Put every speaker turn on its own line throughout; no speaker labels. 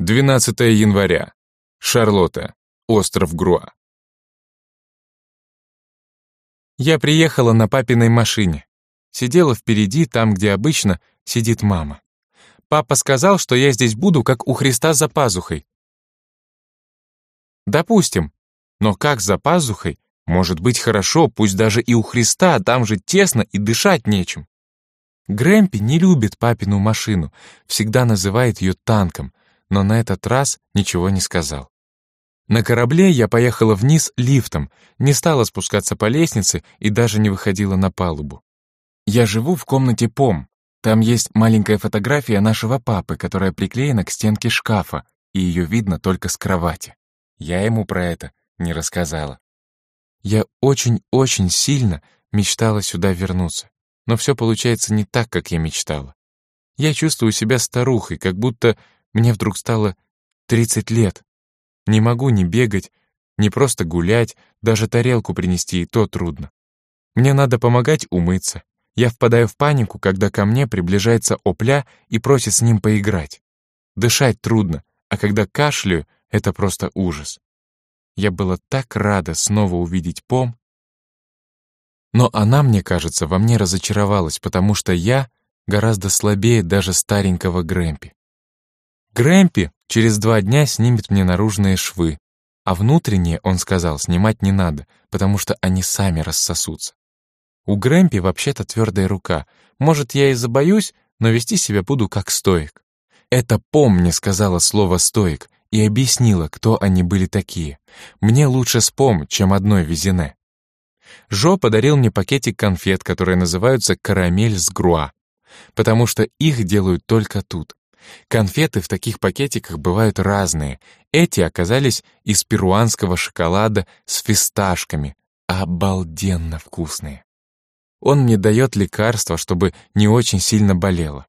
12 января. Шарлотта. Остров Груа.
Я приехала на папиной машине. Сидела впереди, там, где обычно сидит мама. Папа сказал, что я здесь буду, как у Христа за пазухой. Допустим. Но как за пазухой? Может быть хорошо, пусть даже и у Христа, там же тесно и дышать нечем. Грэмпи не любит папину машину, всегда называет ее танком, но на этот раз ничего не сказал. На корабле я поехала вниз лифтом, не стала спускаться по лестнице и даже не выходила на палубу. Я живу в комнате ПОМ. Там есть маленькая фотография нашего папы, которая приклеена к стенке шкафа, и ее видно только с кровати. Я ему про это не рассказала. Я очень-очень сильно мечтала сюда вернуться, но все получается не так, как я мечтала. Я чувствую себя старухой, как будто мне вдруг стало 30 лет, не могу ни бегать, ни просто гулять, даже тарелку принести и то трудно. Мне надо помогать умыться. Я впадаю в панику, когда ко мне приближается опля и просит с ним поиграть. Дышать трудно, а когда кашляю, это просто ужас. Я была так рада снова увидеть Пом, но она, мне кажется, во мне разочаровалась, потому что я гораздо слабее даже старенького Грэмпи. Грэмпи через два дня снимет мне наружные швы, а внутренние, он сказал, снимать не надо, потому что они сами рассосутся. У Грэмпи вообще-то твердая рука. Может, я и забоюсь, но вести себя буду как стоик. Это Пом мне сказала слово «стоик» и объяснила, кто они были такие. Мне лучше с Пом, чем одной визине. Жо подарил мне пакетик конфет, которые называются «карамель с груа», потому что их делают только тут. Конфеты в таких пакетиках бывают разные. Эти оказались из перуанского шоколада с фисташками. Обалденно вкусные. Он мне дает лекарства, чтобы не очень сильно болело.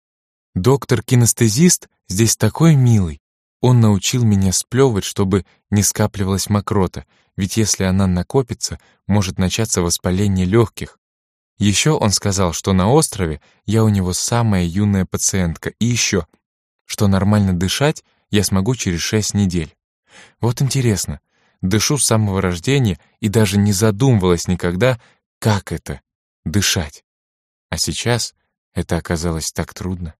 Доктор-кинестезист здесь такой милый. Он научил меня сплевывать, чтобы не скапливалась мокрота, ведь если она накопится, может начаться воспаление легких. Еще он сказал, что на острове я у него самая юная пациентка, и еще что нормально дышать я смогу через шесть недель. Вот интересно, дышу с самого рождения и даже не задумывалась никогда, как это — дышать. А сейчас это оказалось так трудно.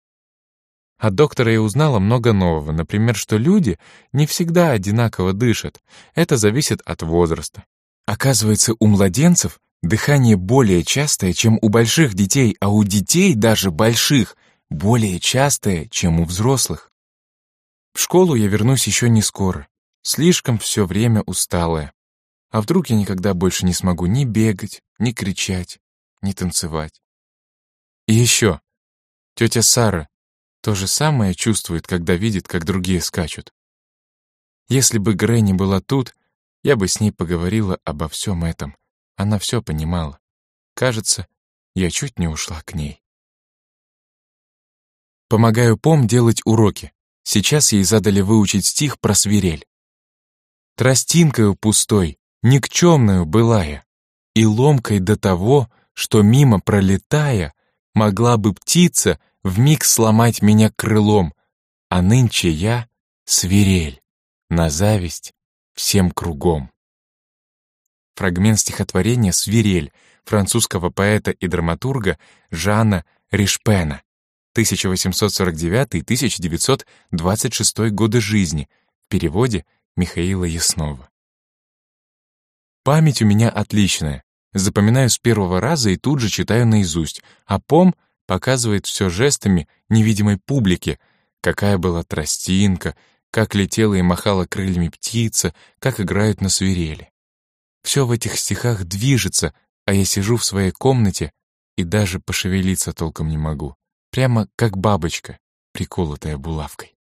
От доктора я узнала много нового, например, что люди не всегда одинаково дышат. Это зависит от возраста. Оказывается, у младенцев дыхание более частое, чем у больших детей, а у детей даже больших более частое, чем у взрослых. В школу я вернусь еще не скоро. Слишком все время усталая. А вдруг я никогда больше не смогу ни бегать, ни кричать, ни танцевать. И еще. Тетя Сара то же самое чувствует, когда видит, как другие скачут. Если бы Грэнни была тут, я бы с ней поговорила обо всем этом. Она все понимала. Кажется, я чуть не ушла к ней. Помогаю Пом делать уроки. Сейчас ей задали выучить стих про свирель. Тростинкою пустой, никчемную былая, и ломкой до того, что мимо пролетая, могла бы птица вмиг сломать меня крылом, а нынче я — свирель, на зависть всем кругом. Фрагмент стихотворения «Свирель» французского поэта и драматурга Жана Ришпена. 1849-1926 годы жизни, в переводе Михаила Яснова. Память у меня отличная. Запоминаю с первого раза и тут же читаю наизусть, а пом показывает все жестами невидимой публике, какая была тростинка, как летела и махала крыльями птица, как играют на свирели. Все в этих стихах движется, а я сижу в своей комнате и даже пошевелиться толком не могу прямо как бабочка, приколотая булавкой.